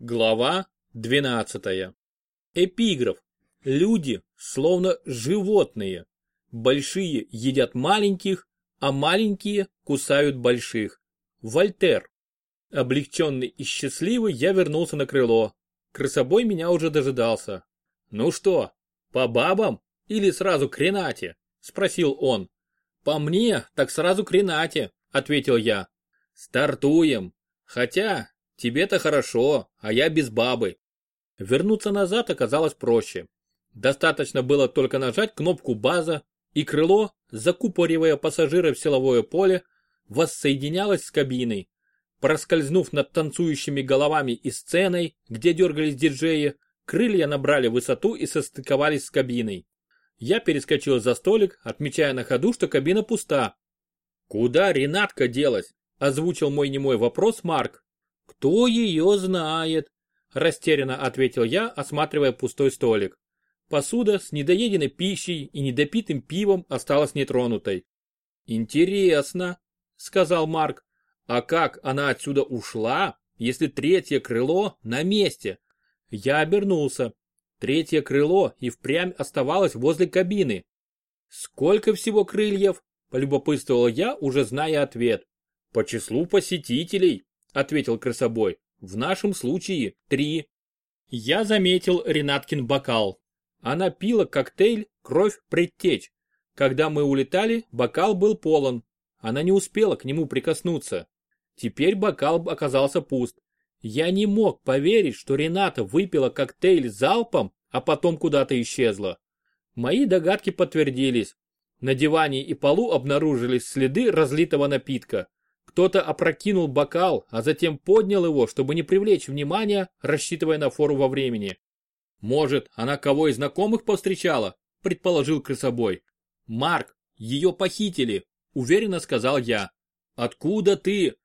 Глава 12. Эпиграф. Люди словно животные. Большие едят маленьких, а маленькие кусают больших. Вольтер. Облегченный и счастливый я вернулся на крыло. Крысобой меня уже дожидался. «Ну что, по бабам или сразу к Ренате?» – спросил он. «По мне, так сразу к Ренате», – ответил я. «Стартуем. Хотя, Тебе-то хорошо, а я без бабы. Вернуться назад оказалось проще. Достаточно было только нажать кнопку база, и крыло, закупоривая пассажира в силовое поле, воссоединялось с кабиной. Проскользнув над танцующими головами и сценой, где дергались диджеи, крылья набрали высоту и состыковались с кабиной. Я перескочил за столик, отмечая на ходу, что кабина пуста. «Куда Ренатка делась?» – озвучил мой немой вопрос Марк. «Кто ее знает?» – растерянно ответил я, осматривая пустой столик. Посуда с недоеденной пищей и недопитым пивом осталась нетронутой. «Интересно», – сказал Марк. «А как она отсюда ушла, если третье крыло на месте?» Я обернулся. Третье крыло и впрямь оставалось возле кабины. «Сколько всего крыльев?» – полюбопытствовал я, уже зная ответ. «По числу посетителей», ответил крысобой. В нашем случае три. Я заметил Ренаткин бокал. Она пила коктейль «Кровь предтечь». Когда мы улетали, бокал был полон. Она не успела к нему прикоснуться. Теперь бокал оказался пуст. Я не мог поверить, что Рената выпила коктейль залпом, а потом куда-то исчезла. Мои догадки подтвердились. На диване и полу обнаружились следы разлитого напитка. Кто-то опрокинул бокал, а затем поднял его, чтобы не привлечь внимания, рассчитывая на фору во времени. Может, она кого из знакомых повстречала, предположил крысобой. Марк, ее похитили, уверенно сказал я. Откуда ты?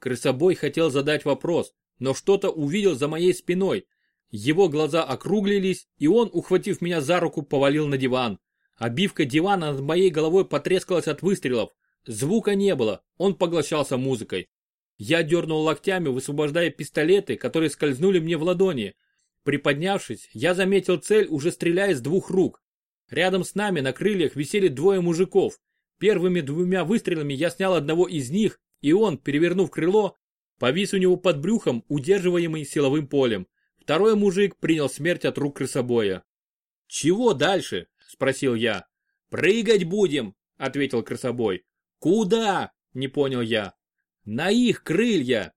Крысобой хотел задать вопрос, но что-то увидел за моей спиной. Его глаза округлились, и он, ухватив меня за руку, повалил на диван. Обивка дивана над моей головой потрескалась от выстрелов. Звука не было, он поглощался музыкой. Я дернул локтями, высвобождая пистолеты, которые скользнули мне в ладони. Приподнявшись, я заметил цель, уже стреляя с двух рук. Рядом с нами на крыльях висели двое мужиков. Первыми двумя выстрелами я снял одного из них, и он, перевернув крыло, повис у него под брюхом, удерживаемый силовым полем. Второй мужик принял смерть от рук крысобоя. «Чего дальше?» – спросил я. «Прыгать будем», – ответил крысобой. «Куда?» – не понял я. «На их крылья!»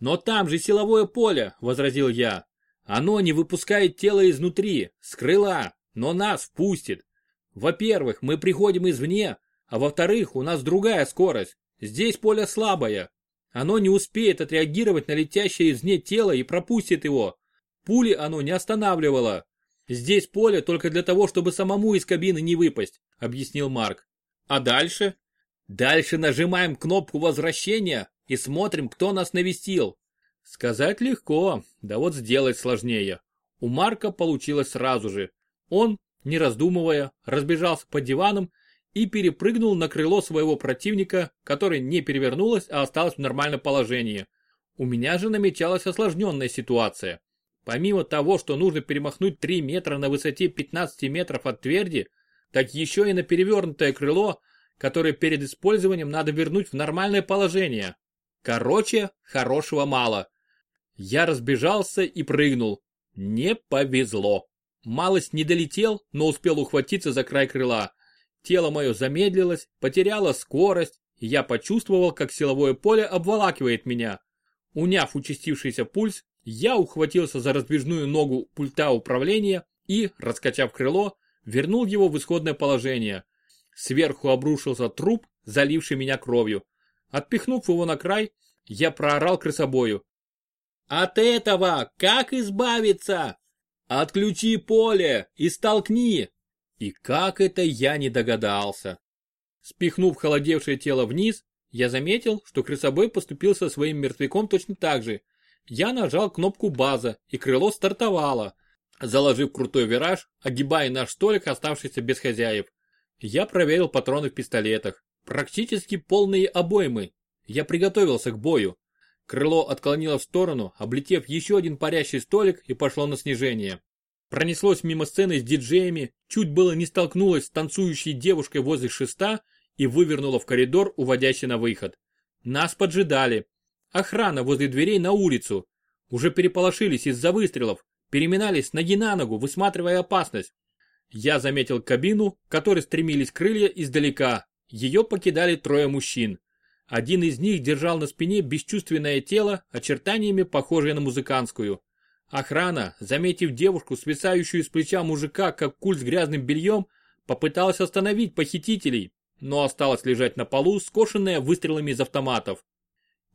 «Но там же силовое поле!» – возразил я. «Оно не выпускает тело изнутри, с крыла, но нас впустит. Во-первых, мы приходим извне, а во-вторых, у нас другая скорость. Здесь поле слабое. Оно не успеет отреагировать на летящее извне тело и пропустит его. Пули оно не останавливало. Здесь поле только для того, чтобы самому из кабины не выпасть», – объяснил Марк. «А дальше?» Дальше нажимаем кнопку возвращения и смотрим, кто нас навестил. Сказать легко, да вот сделать сложнее. У Марка получилось сразу же. Он, не раздумывая, разбежался по диванам и перепрыгнул на крыло своего противника, который не перевернулось, а осталось в нормальном положении. У меня же намечалась осложненная ситуация. Помимо того, что нужно перемахнуть 3 метра на высоте 15 метров от тверди, так еще и на перевернутое крыло – который перед использованием надо вернуть в нормальное положение. Короче, хорошего мало. Я разбежался и прыгнул. Не повезло. Малость не долетел, но успел ухватиться за край крыла. Тело мое замедлилось, потеряло скорость, и я почувствовал, как силовое поле обволакивает меня. Уняв участившийся пульс, я ухватился за раздвижную ногу пульта управления и, раскачав крыло, вернул его в исходное положение. Сверху обрушился труп, заливший меня кровью. Отпихнув его на край, я проорал крысобою. «От этого как избавиться? Отключи поле и столкни!» И как это я не догадался. Спихнув холодевшее тело вниз, я заметил, что крысобой поступил со своим мертвяком точно так же. Я нажал кнопку база, и крыло стартовало, заложив крутой вираж, огибая наш столик, оставшийся без хозяев. Я проверил патроны в пистолетах. Практически полные обоймы. Я приготовился к бою. Крыло отклонило в сторону, облетев еще один парящий столик и пошло на снижение. Пронеслось мимо сцены с диджеями, чуть было не столкнулось с танцующей девушкой возле шеста и вывернуло в коридор, уводящий на выход. Нас поджидали. Охрана возле дверей на улицу. Уже переполошились из-за выстрелов, переминались ноги на ногу, высматривая опасность. Я заметил кабину, к которой стремились крылья издалека. Ее покидали трое мужчин. Один из них держал на спине бесчувственное тело, очертаниями похожее на музыкантскую. Охрана, заметив девушку, свисающую с плеча мужика, как куль с грязным бельем, попыталась остановить похитителей, но осталась лежать на полу, скошенная выстрелами из автоматов.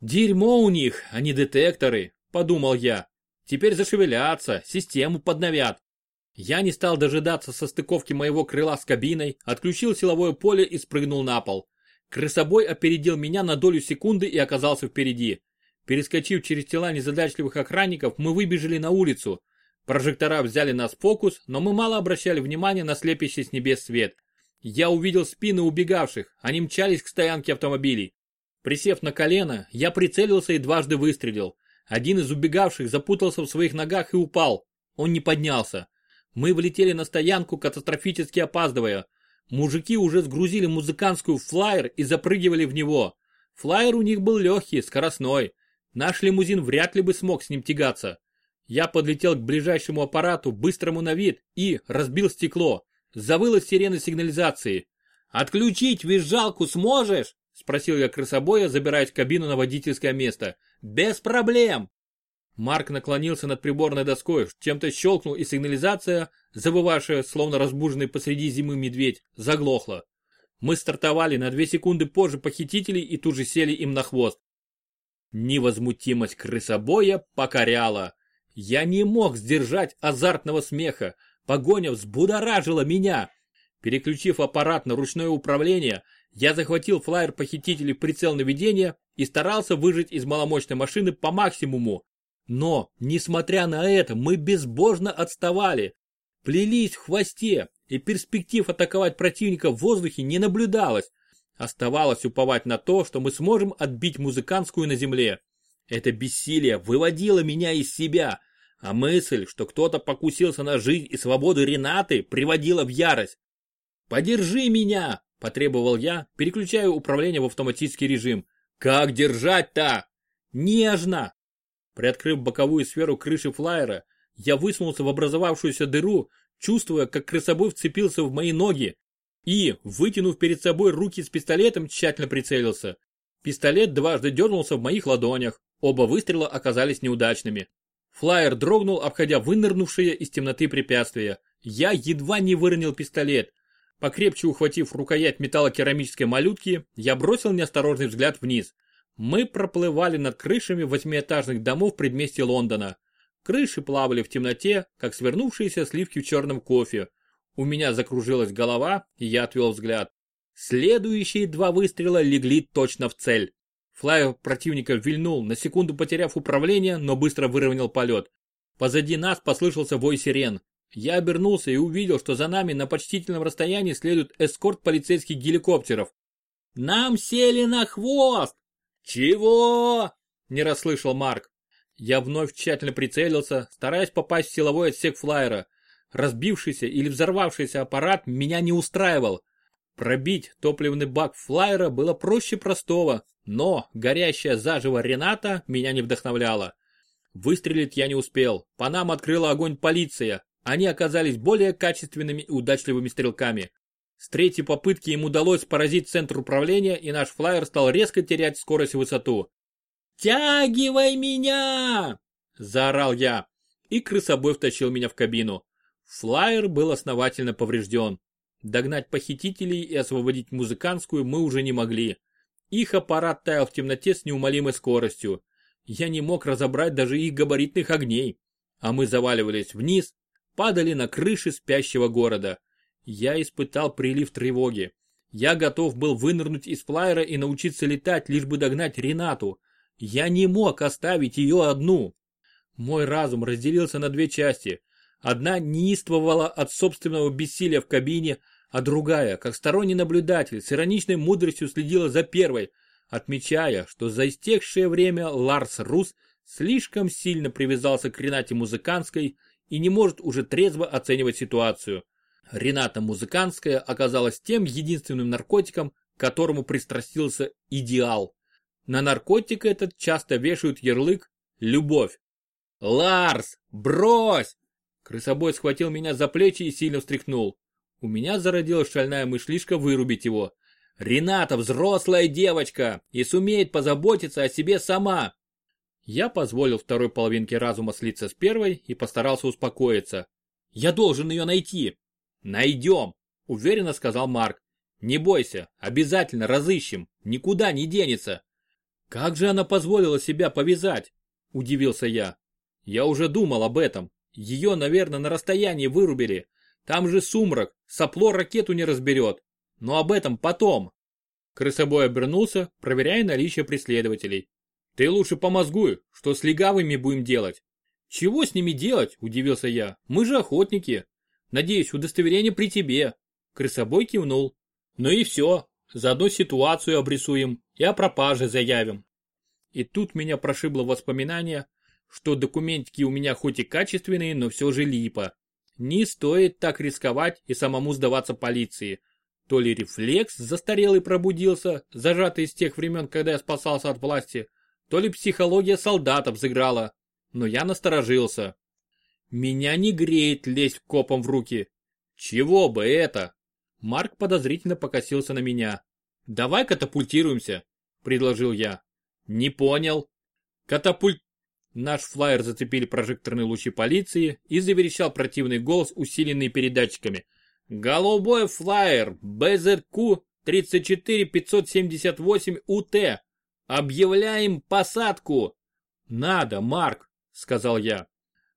«Дерьмо у них, а не детекторы», – подумал я. «Теперь зашевелятся, систему подновят». Я не стал дожидаться состыковки моего крыла с кабиной, отключил силовое поле и спрыгнул на пол. Крысобой опередил меня на долю секунды и оказался впереди. Перескочив через тела незадачливых охранников, мы выбежали на улицу. Прожектора взяли нас в фокус, но мы мало обращали внимания на слепящий с небес свет. Я увидел спины убегавших, они мчались к стоянке автомобилей. Присев на колено, я прицелился и дважды выстрелил. Один из убегавших запутался в своих ногах и упал. Он не поднялся. Мы влетели на стоянку, катастрофически опаздывая. Мужики уже сгрузили музыкантскую флайер и запрыгивали в него. Флайер у них был легкий, скоростной. Наш лимузин вряд ли бы смог с ним тягаться. Я подлетел к ближайшему аппарату, быстрому на вид, и разбил стекло. Завыла сирена сигнализации. «Отключить визжалку сможешь?» Спросил я крысобоя, забираясь в кабину на водительское место. «Без проблем!» Марк наклонился над приборной доской, чем-то щелкнул и сигнализация, завывавшая, словно разбуженный посреди зимы медведь, заглохла. Мы стартовали на две секунды позже похитителей и тут же сели им на хвост. Невозмутимость крысобоя покоряла. Я не мог сдержать азартного смеха. Погоня взбудоражила меня. Переключив аппарат на ручное управление, я захватил флайер похитителей прицел наведения и старался выжать из маломощной машины по максимуму. Но, несмотря на это, мы безбожно отставали. Плелись в хвосте, и перспектив атаковать противника в воздухе не наблюдалось. Оставалось уповать на то, что мы сможем отбить музыкантскую на земле. Это бессилие выводило меня из себя, а мысль, что кто-то покусился на жизнь и свободу Ренаты, приводила в ярость. «Подержи меня!» – потребовал я, переключая управление в автоматический режим. «Как держать-то?» «Нежно!» Приоткрыв боковую сферу крыши флайера, я высунулся в образовавшуюся дыру, чувствуя, как крысобой вцепился в мои ноги, и, вытянув перед собой руки с пистолетом, тщательно прицелился. Пистолет дважды дернулся в моих ладонях, оба выстрела оказались неудачными. Флайер дрогнул, обходя вынырнувшие из темноты препятствия. Я едва не выронил пистолет. Покрепче ухватив рукоять металлокерамической малютки, я бросил неосторожный взгляд вниз. Мы проплывали над крышами восьмиэтажных домов предместья Лондона. Крыши плавали в темноте, как свернувшиеся сливки в черном кофе. У меня закружилась голова, и я отвел взгляд. Следующие два выстрела легли точно в цель. Флайер противника вильнул, на секунду потеряв управление, но быстро выровнял полет. Позади нас послышался вой сирен. Я обернулся и увидел, что за нами на почтительном расстоянии следует эскорт полицейских геликоптеров. «Нам сели на хвост!» «Чего?» – не расслышал Марк. Я вновь тщательно прицелился, стараясь попасть в силовой отсек флайера. Разбившийся или взорвавшийся аппарат меня не устраивал. Пробить топливный бак флайера было проще простого, но горящая заживо Рената меня не вдохновляла. Выстрелить я не успел, по нам открыла огонь полиция, они оказались более качественными и удачливыми стрелками. С третьей попытки им удалось поразить центр управления и наш флайер стал резко терять скорость и высоту. «Тягивай меня!» – заорал я, и крысобой втащил меня в кабину. Флайер был основательно поврежден. Догнать похитителей и освободить музыкантскую мы уже не могли. Их аппарат таял в темноте с неумолимой скоростью. Я не мог разобрать даже их габаритных огней. А мы заваливались вниз, падали на крыши спящего города. Я испытал прилив тревоги. Я готов был вынырнуть из флайера и научиться летать, лишь бы догнать Ренату. Я не мог оставить ее одну. Мой разум разделился на две части. Одна неистовала от собственного бессилия в кабине, а другая, как сторонний наблюдатель, с ироничной мудростью следила за первой, отмечая, что за истекшее время Ларс Рус слишком сильно привязался к Ренате Музыканской и не может уже трезво оценивать ситуацию. Рената Музыканская оказалась тем единственным наркотиком, к которому пристрастился идеал. На наркотик этот часто вешают ярлык «любовь». «Ларс, брось!» Крысобой схватил меня за плечи и сильно встряхнул. У меня зародилась шальная мыслишка вырубить его. Рената взрослая девочка и сумеет позаботиться о себе сама. Я позволил второй половинке разума слиться с первой и постарался успокоиться. Я должен ее найти. Найдем, уверенно сказал Марк. Не бойся, обязательно разыщем, никуда не денется. Как же она позволила себя повязать? Удивился я. Я уже думал об этом. Ее, наверное, на расстоянии вырубили. Там же сумрак, сопло ракету не разберет. Но об этом потом. Крысобой обернулся, проверяя наличие преследователей. Ты лучше помозгуй, что с легавыми будем делать. Чего с ними делать, удивился я. Мы же охотники. Надеюсь, удостоверение при тебе. Крысобой кивнул. Ну и все. Заодно ситуацию обрисуем и о пропаже заявим. И тут меня прошибло воспоминание, что документики у меня хоть и качественные, но все же липа. Не стоит так рисковать и самому сдаваться полиции. То ли рефлекс застарелый пробудился, зажатый из тех времен, когда я спасался от власти, то ли психология солдатов взыграла. Но я насторожился. Меня не греет лезть копом в руки. Чего бы это? Марк подозрительно покосился на меня. «Давай катапультируемся», — предложил я. «Не понял». «Катапульт...» Наш флайер зацепили прожекторные лучи полиции и заверещал противный голос, усиленный передатчиками. «Голубой флайер БЗК 34578 УТ! Объявляем посадку!» «Надо, Марк», — сказал я.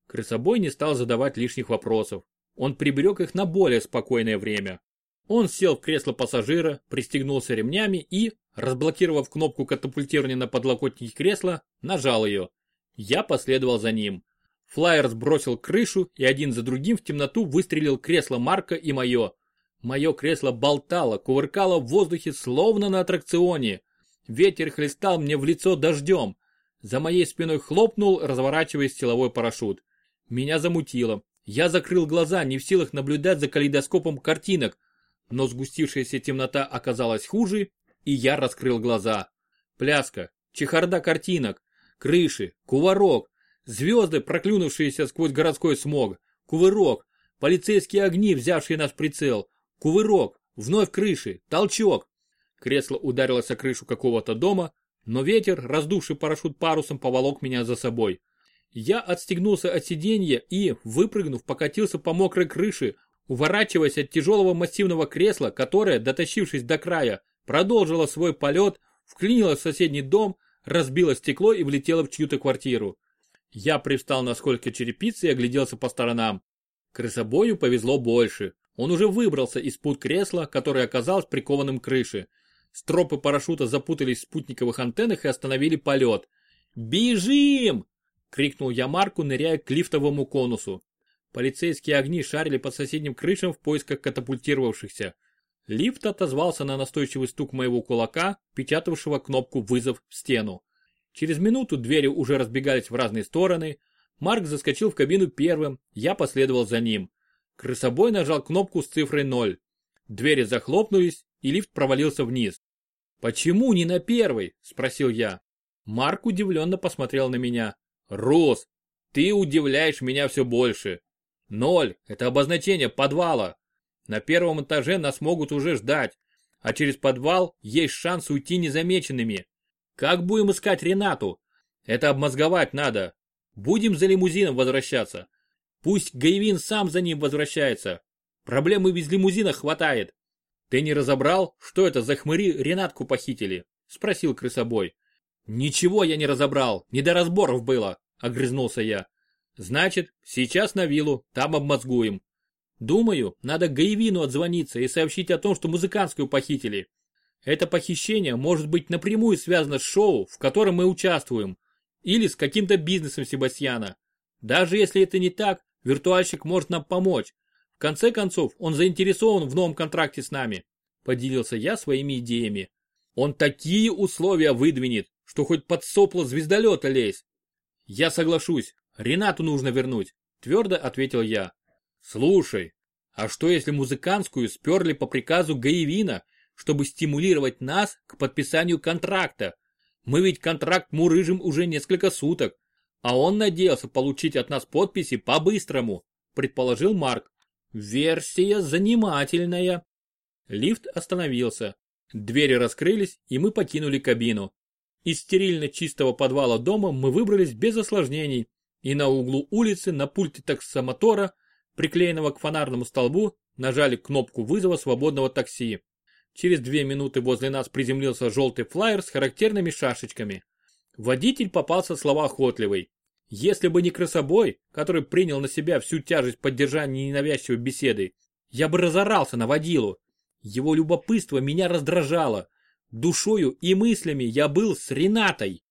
Крысобой не стал задавать лишних вопросов. Он приберег их на более спокойное время. Он сел в кресло пассажира, пристегнулся ремнями и, разблокировав кнопку катапультирования на подлокотнике кресла, нажал ее. Я последовал за ним. Флайер сбросил крышу и один за другим в темноту выстрелил кресло Марка и мое. Мое кресло болтало, кувыркало в воздухе, словно на аттракционе. Ветер хлестал мне в лицо дождем. За моей спиной хлопнул, разворачиваясь силовой парашют. Меня замутило. Я закрыл глаза, не в силах наблюдать за калейдоскопом картинок, но сгустившаяся темнота оказалась хуже, и я раскрыл глаза. Пляска, чехарда картинок, крыши, кувырок, звезды, проклюнувшиеся сквозь городской смог, кувырок, полицейские огни, взявшие нас в прицел, кувырок, вновь крыши, толчок. Кресло ударилось о крышу какого-то дома, но ветер, раздувший парашют парусом, поволок меня за собой. Я отстегнулся от сиденья и, выпрыгнув, покатился по мокрой крыше, уворачиваясь от тяжелого массивного кресла, которое, дотащившись до края, продолжило свой полет, вклинилось в соседний дом, разбило стекло и влетело в чью-то квартиру. Я привстал на сколько черепиц и огляделся по сторонам. Крысобою повезло больше. Он уже выбрался из пут кресла, которое оказалось прикованным к крыше. Стропы парашюта запутались в спутниковых антеннах и остановили полет. «Бежим!» — крикнул я Марку, ныряя к лифтовому конусу. Полицейские огни шарили по соседним крышам в поисках катапультировавшихся. Лифт отозвался на настойчивый стук моего кулака, печатавшего кнопку «Вызов» в стену. Через минуту двери уже разбегались в разные стороны. Марк заскочил в кабину первым, я последовал за ним. Крысобой нажал кнопку с цифрой 0. Двери захлопнулись, и лифт провалился вниз. «Почему не на первый?» – спросил я. Марк удивленно посмотрел на меня. «Рос, ты удивляешь меня все больше. Ноль – это обозначение подвала. На первом этаже нас могут уже ждать, а через подвал есть шанс уйти незамеченными. Как будем искать Ренату? Это обмозговать надо. Будем за лимузином возвращаться. Пусть Гайвин сам за ним возвращается. Проблемы без лимузина хватает. Ты не разобрал, что это за хмыри Ренатку похитили? Спросил крысобой. Ничего я не разобрал, не до разборов было, огрызнулся я. Значит, сейчас на виллу, там обмозгуем. Думаю, надо Гаевину отзвониться и сообщить о том, что музыкантскую похитили. Это похищение может быть напрямую связано с шоу, в котором мы участвуем, или с каким-то бизнесом Себастьяна. Даже если это не так, виртуальщик может нам помочь. В конце концов, он заинтересован в новом контракте с нами. Поделился я своими идеями. Он такие условия выдвинет, что хоть под сопло звездолета лезь. Я соглашусь, Ренату нужно вернуть, твердо ответил я. Слушай, а что если музыкантскую сперли по приказу Гаевина, чтобы стимулировать нас к подписанию контракта? Мы ведь контракт мурыжим уже несколько суток, а он надеялся получить от нас подписи по-быстрому, предположил Марк. Версия занимательная. Лифт остановился. Двери раскрылись, и мы покинули кабину. Из стерильно чистого подвала дома мы выбрались без осложнений, и на углу улицы на пульте таксомотора приклеенного к фонарному столбу, нажали кнопку вызова свободного такси. Через две минуты возле нас приземлился желтый флайер с характерными шашечками. Водитель попался словоохотливый. Если бы не красобой, который принял на себя всю тяжесть поддержания ненавязчивой беседы, я бы разорался на водилу. Его любопытство меня раздражало. Душою и мыслями я был с Ренатой.